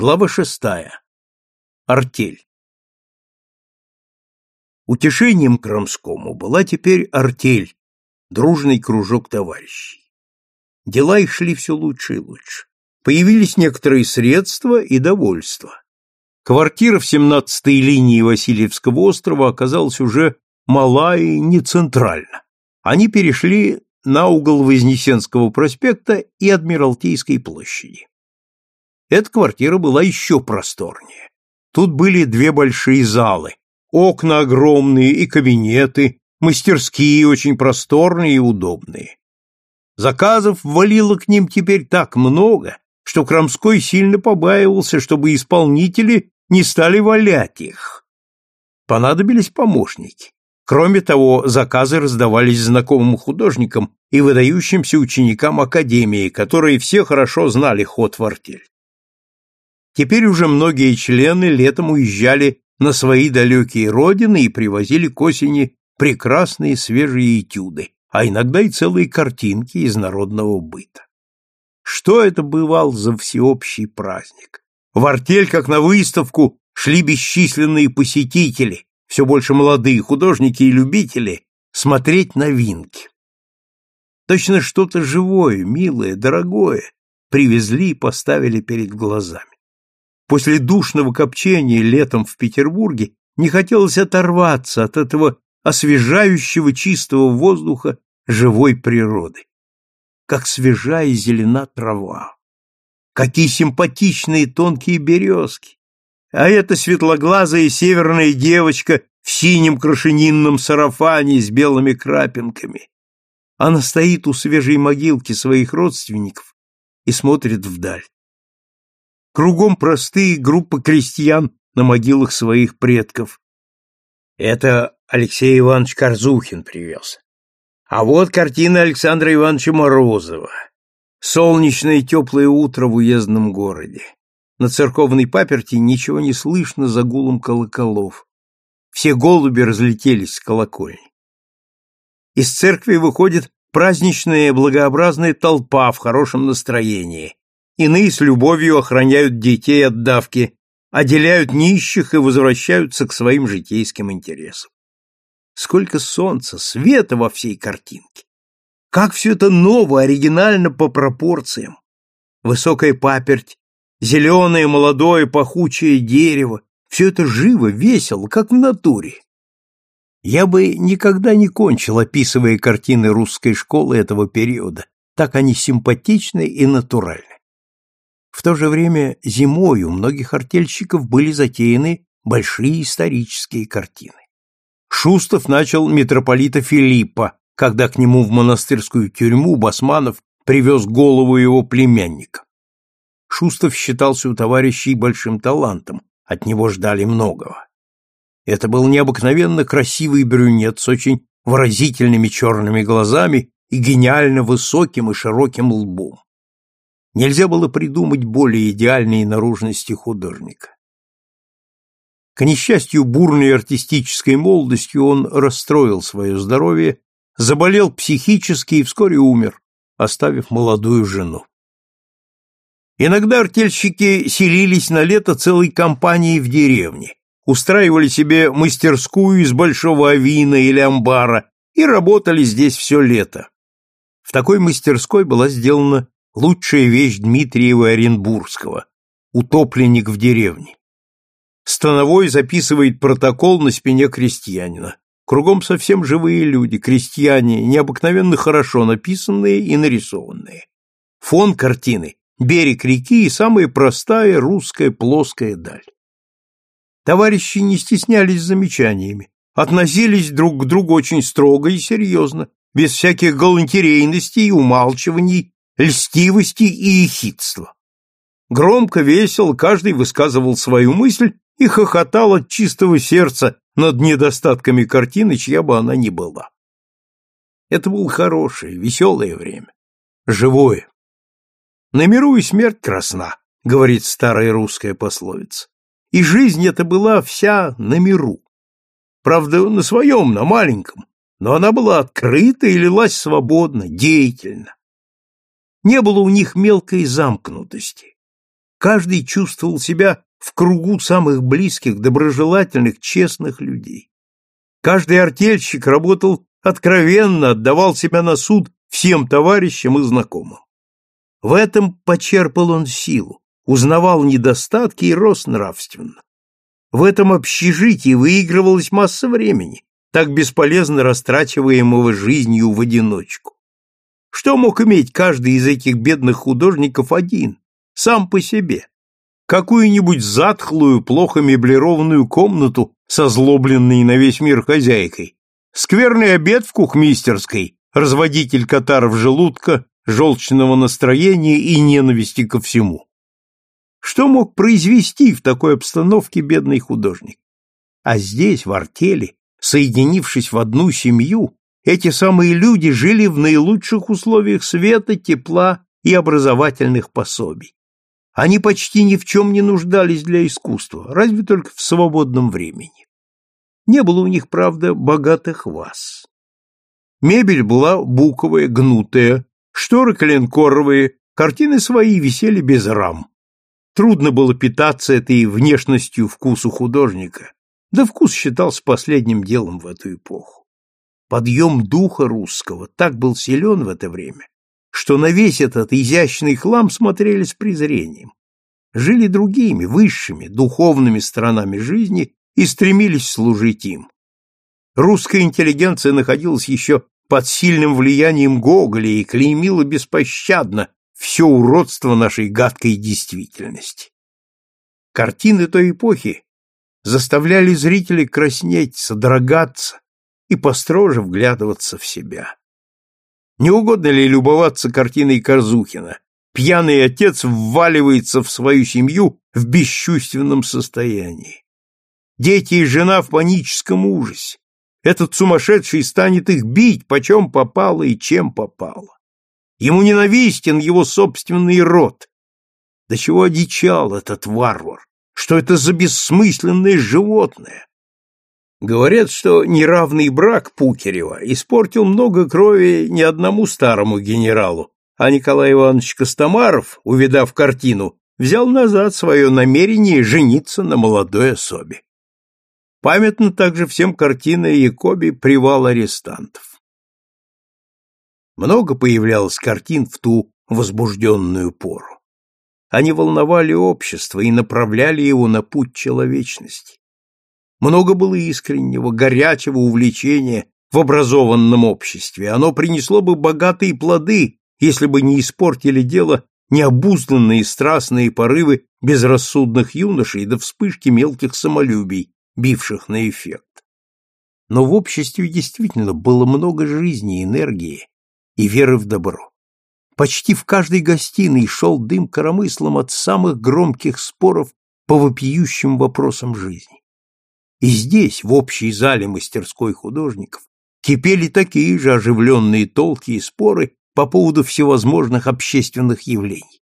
Глава шестая. Артель. Утешением Крамскому была теперь артель, дружный кружок товарищей. Дела их шли все лучше и лучше. Появились некоторые средства и довольства. Квартира в 17-й линии Васильевского острова оказалась уже мала и не центральна. Они перешли на угол Вознесенского проспекта и Адмиралтейской площади. Эта квартира была еще просторнее. Тут были две большие залы, окна огромные и кабинеты, мастерские очень просторные и удобные. Заказов валило к ним теперь так много, что Крамской сильно побаивался, чтобы исполнители не стали валять их. Понадобились помощники. Кроме того, заказы раздавались знакомым художникам и выдающимся ученикам академии, которые все хорошо знали ход в артель. Теперь уже многие члены летом уезжали на свои далекие родины и привозили к осени прекрасные свежие этюды, а иногда и целые картинки из народного быта. Что это бывал за всеобщий праздник? В артель, как на выставку, шли бесчисленные посетители, все больше молодые художники и любители, смотреть новинки. Точно что-то живое, милое, дорогое привезли и поставили перед глазами. После душного копчения летом в Петербурге не хотелось оторваться от этого освежающего чистого воздуха живой природы. Как свежа и зелена трава. Какие симпатичные тонкие березки. А эта светлоглазая северная девочка в синем крашенинном сарафане с белыми крапинками. Она стоит у свежей могилки своих родственников и смотрит вдаль. Кругом простые группы крестьян на могилах своих предков. Это Алексей Иванович Корзухин привез. А вот картина Александра Ивановича Морозова. Солнечное теплое утро в уездном городе. На церковной паперти ничего не слышно за гулом колоколов. Все голуби разлетелись с колокольни. Из церкви выходит праздничная благообразная толпа в хорошем настроении, Иные с любовью охраняют детей от давки, отделяют нищих и возвращаются к своим житейским интересам. Сколько солнца, света во всей картинке! Как все это ново, оригинально по пропорциям! Высокая паперть, зеленое, молодое, пахучее дерево — все это живо, весело, как в натуре. Я бы никогда не кончил, описывая картины русской школы этого периода, так они симпатичны и натуральны. В то же время зимой у многих артельщиков были затеяны большие исторические картины. Шустов начал митрополита Филиппа, когда к нему в монастырскую тюрьму Басманов привез голову его племянника. Шустов считался у товарищей большим талантом, от него ждали многого. Это был необыкновенно красивый брюнет с очень выразительными черными глазами и гениально высоким и широким лбом. Нельзя было придумать более идеальной наружности художника. К несчастью, бурной артистической молодостью он расстроил свое здоровье, заболел психически и вскоре умер, оставив молодую жену. Иногда артельщики селились на лето целой компанией в деревне, устраивали себе мастерскую из большого авина или амбара и работали здесь все лето. В такой мастерской была сделана лучшая вещь Дмитриева Оренбургского, утопленник в деревне. Становой записывает протокол на спине крестьянина. Кругом совсем живые люди, крестьяне, необыкновенно хорошо написанные и нарисованные. Фон картины – берег реки и самая простая русская плоская даль. Товарищи не стеснялись замечаниями, относились друг к другу очень строго и серьезно, без всяких галантерейностей умалчиваний льстивости и ехидства. Громко, весело каждый высказывал свою мысль и хохотал от чистого сердца над недостатками картины, чья бы она ни была. Это было хорошее, веселое время, живое. На миру и смерть красна, говорит старая русская пословица. И жизнь эта была вся на миру. Правда, на своем, на маленьком, но она была открыта и лилась свободно, деятельно. Не было у них мелкой замкнутости. Каждый чувствовал себя в кругу самых близких, доброжелательных, честных людей. Каждый артельщик работал откровенно, отдавал себя на суд всем товарищам и знакомым. В этом почерпал он силу, узнавал недостатки и рос нравственно. В этом общежитии выигрывалась масса времени, так бесполезно растрачиваемого жизнью в одиночку. Что мог иметь каждый из этих бедных художников один, сам по себе? Какую-нибудь затхлую, плохо меблированную комнату со злобленной на весь мир хозяйкой, скверный обед в кухмистерской, разводитель катаров желудка, желчного настроения и ненависти ко всему. Что мог произвести в такой обстановке бедный художник? А здесь, в артели, соединившись в одну семью, эти самые люди жили в наилучших условиях света, тепла и образовательных пособий. Они почти ни в чем не нуждались для искусства, разве только в свободном времени. Не было у них, правда, богатых ваз. Мебель была буковая, гнутая, шторы коленкоровые, картины свои висели без рам. Трудно было питаться этой внешностью вкусу художника, да вкус считался последним делом в эту эпоху. Подъем духа русского так был силен в это время, что на весь этот изящный хлам смотрели с презрением. Жили другими, высшими, духовными сторонами жизни и стремились служить им. Русская интеллигенция находилась еще под сильным влиянием Гоголя и клеймила беспощадно все уродство нашей гадкой действительности. Картины той эпохи заставляли зрителей краснеть, содрогаться, и построже вглядываться в себя. Не угодно ли любоваться картиной Корзухина? Пьяный отец вваливается в свою семью в бесчувственном состоянии. Дети и жена в паническом ужасе. Этот сумасшедший станет их бить, почем попало и чем попало. Ему ненавистен его собственный род. До чего одичал этот варвар? Что это за бессмысленное животное? Говорят, что неравный брак Пукерева испортил много крови не одному старому генералу, а Николай Иванович Костомаров, увидав картину, взял назад свое намерение жениться на молодой особе. Памятна также всем картина Якоби «Привал арестантов». Много появлялось картин в ту возбужденную пору. Они волновали общество и направляли его на путь человечности. Много было искреннего, горячего увлечения в образованном обществе. Оно принесло бы богатые плоды, если бы не испортили дело необузданные страстные порывы безрассудных юношей до вспышки мелких самолюбий, бивших на эффект. Но в обществе действительно было много жизни, энергии и веры в добро. Почти в каждой гостиной шел дым коромыслом от самых громких споров по вопиющим вопросам жизни. И здесь, в общей зале мастерской художников, кипели такие же оживленные толки и споры по поводу всевозможных общественных явлений.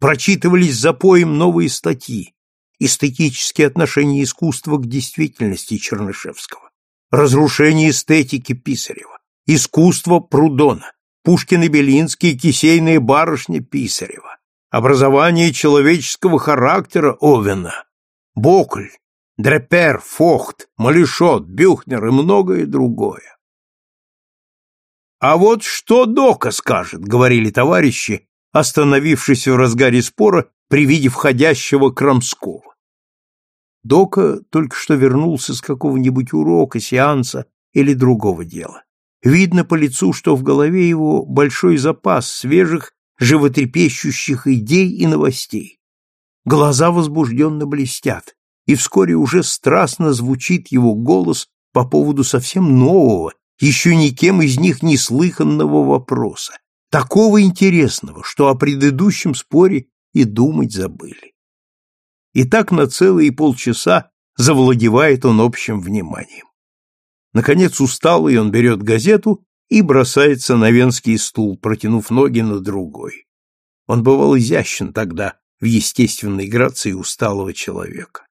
Прочитывались за поем новые статьи, эстетические отношения искусства к действительности Чернышевского, разрушение эстетики Писарева, искусство Прудона, Пушкин и Белинский, кисейные барышни Писарева, образование человеческого характера Овена, Бокль, Дрепер, Фохт, Малишот, Бюхнер и многое другое. «А вот что Дока скажет», — говорили товарищи, остановившись в разгаре спора при виде входящего Крамского. Дока только что вернулся с какого-нибудь урока, сеанса или другого дела. Видно по лицу, что в голове его большой запас свежих, животрепещущих идей и новостей. Глаза возбужденно блестят и вскоре уже страстно звучит его голос по поводу совсем нового, еще никем из них не слыханного вопроса, такого интересного, что о предыдущем споре и думать забыли. И так на целые полчаса завладевает он общим вниманием. Наконец, усталый, он берет газету и бросается на венский стул, протянув ноги на другой. Он бывал изящен тогда в естественной грации усталого человека.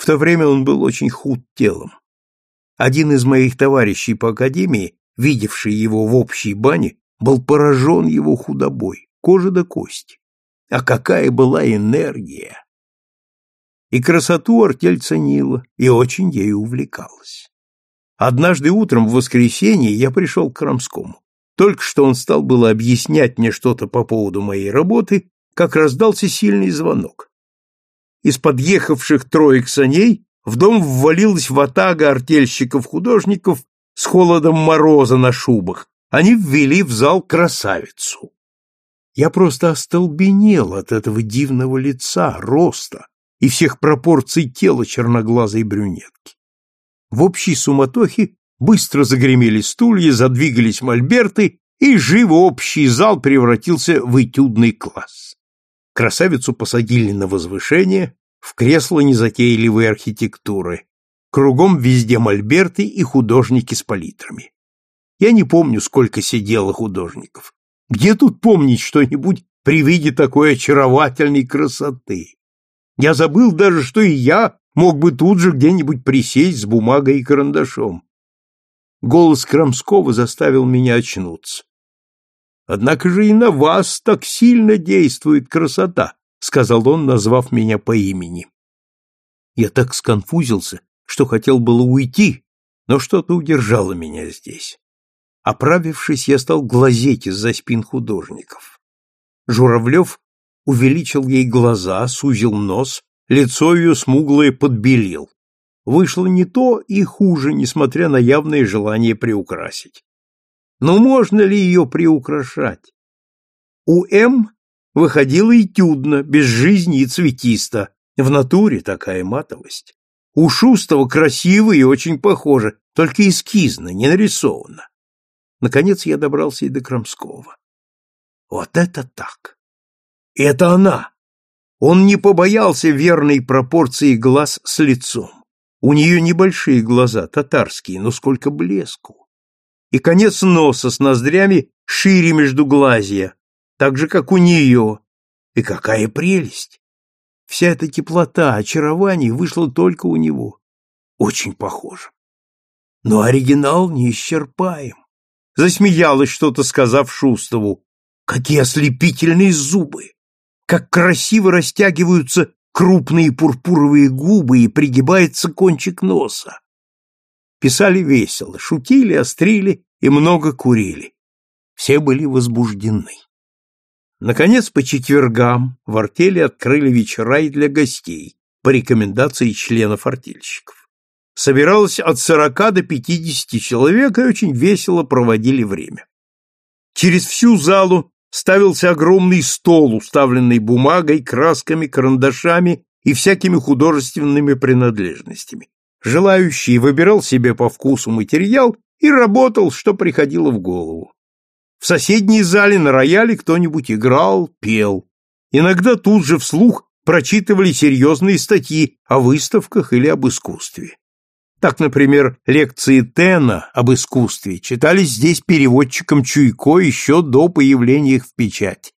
В то время он был очень худ телом. Один из моих товарищей по академии, видевший его в общей бане, был поражен его худобой, кожа до кости. А какая была энергия! И красоту артель ценила, и очень ею увлекалась. Однажды утром в воскресенье я пришел к Крамскому. Только что он стал было объяснять мне что-то по поводу моей работы, как раздался сильный звонок. Из подъехавших троек саней в дом ввалилась ватага артельщиков-художников с холодом мороза на шубах. Они ввели в зал красавицу. Я просто остолбенел от этого дивного лица, роста и всех пропорций тела черноглазой брюнетки. В общей суматохе быстро загремели стулья, задвигались мольберты, и живо общий зал превратился в этюдный класс. Красавицу посадили на возвышение, в кресло незатейливой архитектуры. Кругом везде мольберты и художники с палитрами. Я не помню, сколько сидело художников. Где тут помнить что-нибудь при виде такой очаровательной красоты? Я забыл даже, что и я мог бы тут же где-нибудь присесть с бумагой и карандашом. Голос Крамского заставил меня очнуться. Однако же и на вас так сильно действует красота, сказал он, назвав меня по имени. Я так сконфузился, что хотел было уйти, но что-то удержало меня здесь. Оправившись, я стал глазеть из-за спин художников. Журавлев увеличил ей глаза, сузил нос, лицо ее смуглое подбелил. Вышло не то и хуже, несмотря на явное желание приукрасить. Но можно ли ее приукрашать? У М выходило этюдно, без жизни и цветисто. В натуре такая матовость. У Шустова красиво и очень похоже, только эскизно, не нарисовано. Наконец я добрался и до Крамского. Вот это так! Это она! Он не побоялся верной пропорции глаз с лицом. У нее небольшие глаза, татарские, но сколько блеску. И конец носа с ноздрями шире между глазья, так же, как у нее. И какая прелесть! Вся эта теплота, очарование вышло только у него. Очень похоже. Но оригинал неисчерпаем. Засмеялась что-то, сказав Шустову. Какие ослепительные зубы! как красиво растягиваются крупные пурпуровые губы и пригибается кончик носа. Писали весело, шутили, острили и много курили. Все были возбуждены. Наконец, по четвергам в артели открыли вечера и для гостей, по рекомендации членов артельщиков. Собиралось от сорока до пятидесяти человек и очень весело проводили время. Через всю залу ставился огромный стол, уставленный бумагой, красками, карандашами и всякими художественными принадлежностями. Желающий выбирал себе по вкусу материал и работал, что приходило в голову. В соседней зале на рояле кто-нибудь играл, пел. Иногда тут же вслух прочитывали серьезные статьи о выставках или об искусстве. Так, например, лекции Тена об искусстве читались здесь переводчиком Чуйко еще до появления их в печать.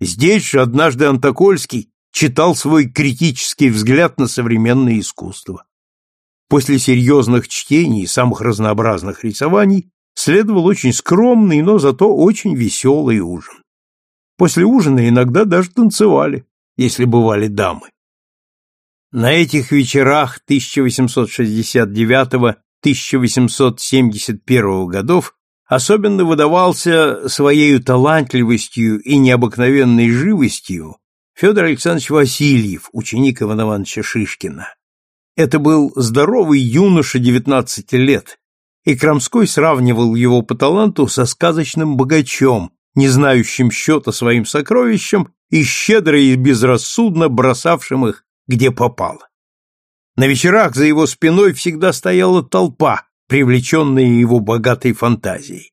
Здесь же однажды Антокольский читал свой критический взгляд на современное искусство. После серьезных чтений и самых разнообразных рисований следовал очень скромный, но зато очень веселый ужин. После ужина иногда даже танцевали, если бывали дамы. На этих вечерах 1869-1871 годов особенно выдавался своей талантливостью и необыкновенной живостью Федор Александрович Васильев, ученик Ивана Ивановича Шишкина. Это был здоровый юноша 19 лет, и Крамской сравнивал его по таланту со сказочным богачом, не знающим счета своим сокровищам и щедро и безрассудно бросавшим их где попало. На вечерах за его спиной всегда стояла толпа, привлеченная его богатой фантазией.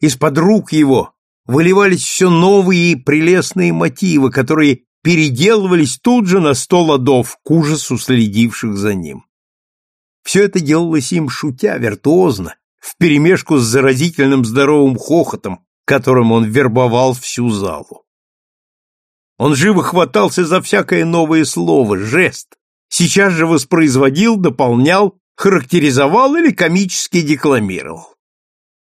Из-под рук его выливались все новые и прелестные мотивы, которые переделывались тут же на сто ладов к ужасу следивших за ним. Все это делалось им шутя, виртуозно, вперемешку с заразительным здоровым хохотом, которым он вербовал всю залу. Он живо хватался за всякое новое слово, жест, сейчас же воспроизводил, дополнял, характеризовал или комически декламировал.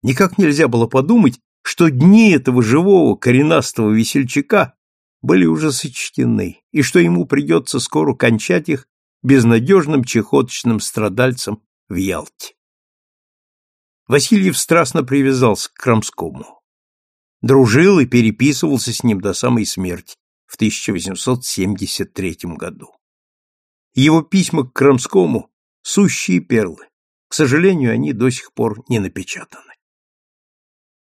Никак нельзя было подумать, что дни этого живого коренастого весельчака были уже сочтены, и что ему придется скоро кончать их безнадежным чехоточным страдальцем в Ялте. Васильев страстно привязался к Крамскому. Дружил и переписывался с ним до самой смерти в 1873 году. Его письма к Крамскому – сущие перлы. К сожалению, они до сих пор не напечатаны.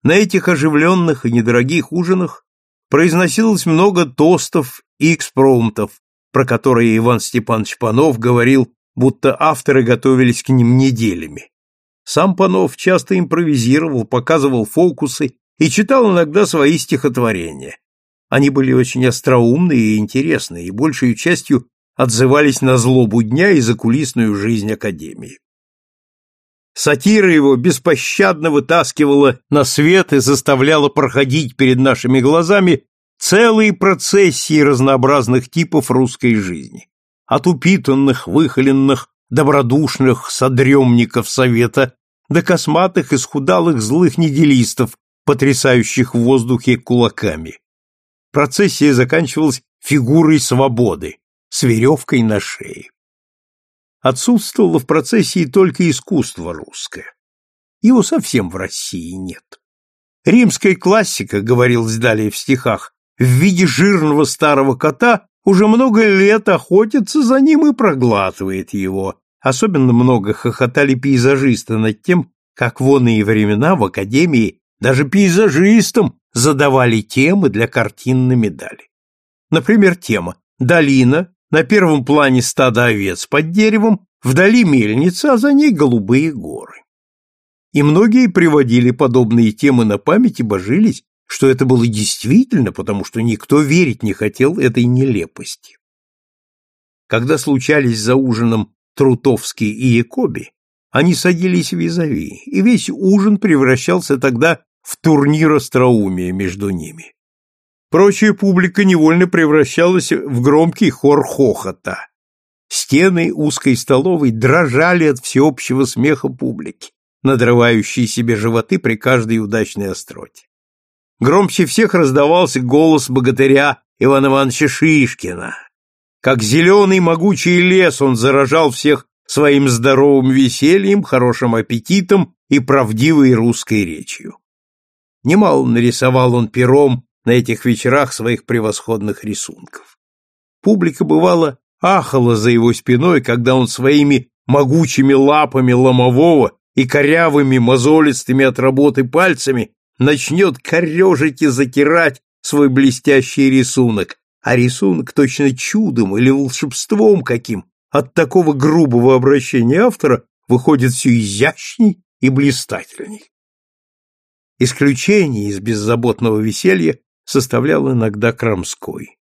На этих оживленных и недорогих ужинах произносилось много тостов и экспромтов, про которые Иван Степанович Панов говорил, будто авторы готовились к ним неделями. Сам Панов часто импровизировал, показывал фокусы и читал иногда свои стихотворения. Они были очень остроумные и интересные, и большей частью отзывались на злобу дня и закулисную жизнь Академии. Сатира его беспощадно вытаскивала на свет и заставляла проходить перед нашими глазами целые процессии разнообразных типов русской жизни. От упитанных, выхоленных, добродушных содремников совета до косматых и схудалых злых нигилистов, потрясающих в воздухе кулаками. Процессия заканчивалась фигурой свободы с веревкой на шее отсутствовало в процессии только искусство русское. Его совсем в России нет. Римская классика, говорилось далее в стихах, в виде жирного старого кота уже много лет охотится за ним и проглатывает его. Особенно много хохотали пейзажисты над тем, как в оные времена в Академии даже пейзажистам задавали темы для картин на медали. Например, тема «Долина, на первом плане стадо овец под деревом, вдали мельница, а за ней голубые горы. И многие приводили подобные темы на память и божились, что это было действительно, потому что никто верить не хотел этой нелепости. Когда случались за ужином Трутовский и Якоби, они садились визави, и весь ужин превращался тогда в турнир остроумия между ними. Прочая публика невольно превращалась в громкий хор хохота. Стены узкой столовой дрожали от всеобщего смеха публики, надрывающей себе животы при каждой удачной остроте. Громче всех раздавался голос богатыря Ивана Ивановича Шишкина. Как зеленый могучий лес он заражал всех своим здоровым весельем, хорошим аппетитом и правдивой русской речью. Немало нарисовал он пером на этих вечерах своих превосходных рисунков. Публика бывала ахала за его спиной, когда он своими могучими лапами ломового и корявыми мозолистыми от работы пальцами начнет корежить и затирать свой блестящий рисунок, а рисунок точно чудом или волшебством каким от такого грубого обращения автора выходит все изящней и блистательней. Исключение из беззаботного веселья составлял иногда Крамской.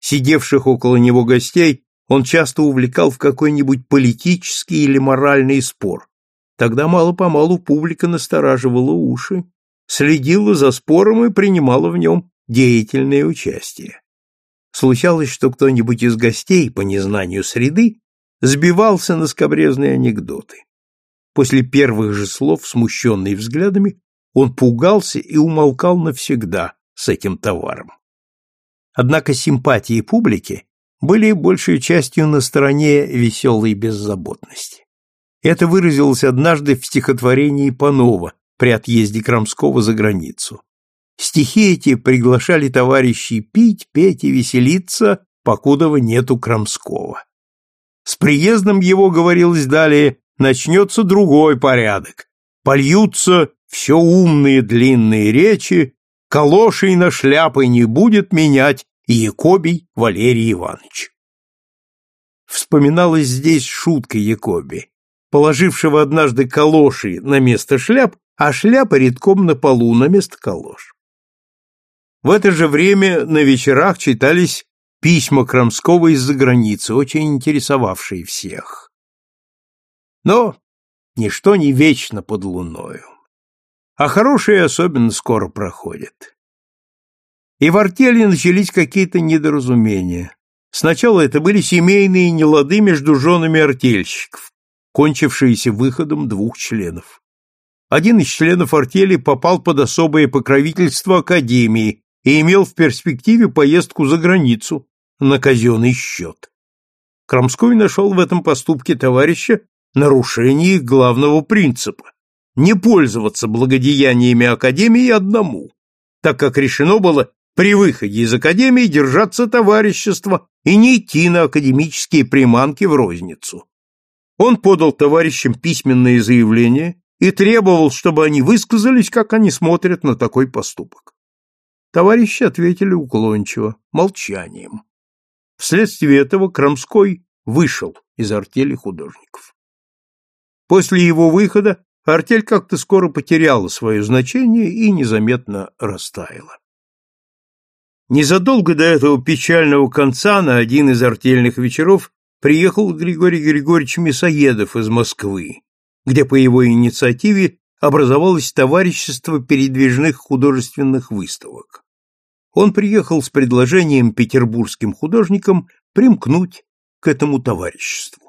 Сидевших около него гостей он часто увлекал в какой-нибудь политический или моральный спор. Тогда мало-помалу публика настораживала уши, следила за спором и принимала в нем деятельное участие. Случалось, что кто-нибудь из гостей, по незнанию среды, сбивался на скобрезные анекдоты. После первых же слов, смущенный взглядами, он пугался и умолкал навсегда, с этим товаром. Однако симпатии публики были большей частью на стороне веселой беззаботности. Это выразилось однажды в стихотворении Панова при отъезде Крамского за границу. Стихи эти приглашали товарищей пить, петь и веселиться, покудова нету Крамского. С приездом его, говорилось далее, начнется другой порядок. Польются все умные длинные речи, калошей на шляпы не будет менять и Якобий Валерий Иванович. Вспоминалась здесь шутка Якоби, положившего однажды калоши на место шляп, а шляпа редком на полу на место калош. В это же время на вечерах читались письма Крамского из-за границы, очень интересовавшие всех. Но ничто не вечно под луною а хорошие особенно скоро проходят. И в артели начались какие-то недоразумения. Сначала это были семейные нелады между женами артельщиков, кончившиеся выходом двух членов. Один из членов артели попал под особое покровительство Академии и имел в перспективе поездку за границу на казенный счет. Крамской нашел в этом поступке товарища нарушение их главного принципа – не пользоваться благодеяниями Академии одному, так как решено было при выходе из Академии держаться товарищества и не идти на академические приманки в розницу. Он подал товарищам письменное заявление и требовал, чтобы они высказались, как они смотрят на такой поступок. Товарищи ответили уклончиво, молчанием. Вследствие этого Крамской вышел из артели художников. После его выхода артель как-то скоро потеряла свое значение и незаметно растаяла. Незадолго до этого печального конца на один из артельных вечеров приехал Григорий Григорьевич Мясоедов из Москвы, где по его инициативе образовалось товарищество передвижных художественных выставок. Он приехал с предложением петербургским художникам примкнуть к этому товариществу.